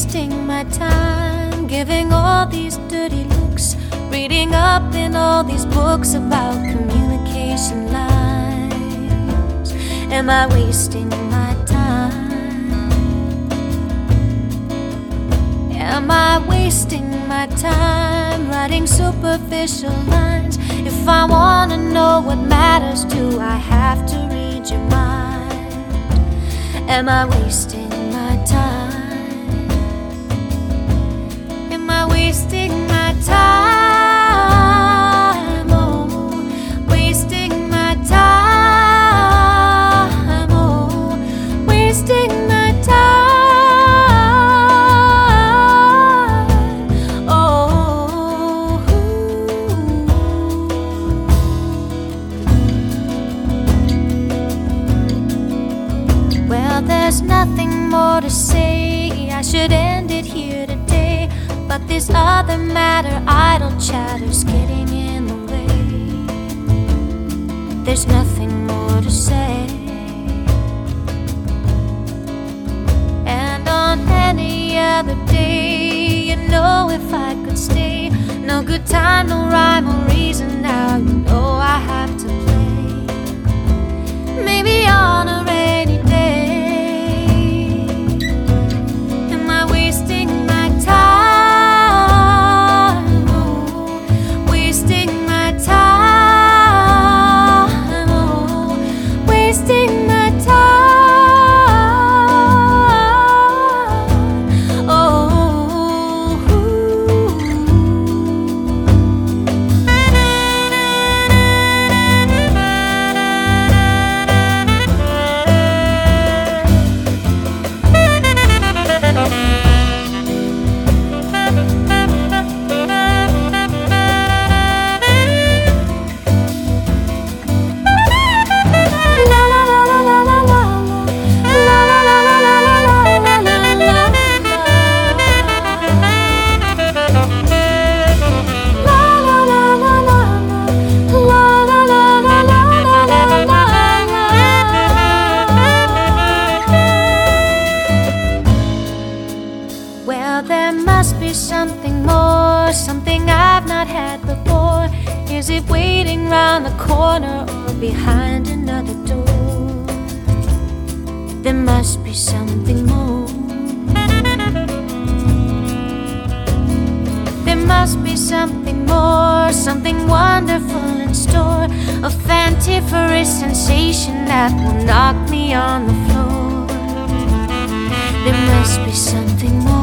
wasting my time giving all these dirty looks, reading up in all these books about communication lines? Am I wasting my time? Am I wasting my time writing superficial lines? If I wanna know what matters, do I have to read your mind? Am I wasting there's nothing more to say. I should end it here today. But this other matter, idle chatter's getting in the way. There's nothing more to say. And on any other day, you know, if I could stay, no good time, no it waiting round the corner or behind another door? There must be something more. There must be something more, something wonderful in store. A fantiferous sensation that will knock me on the floor. There must be something more.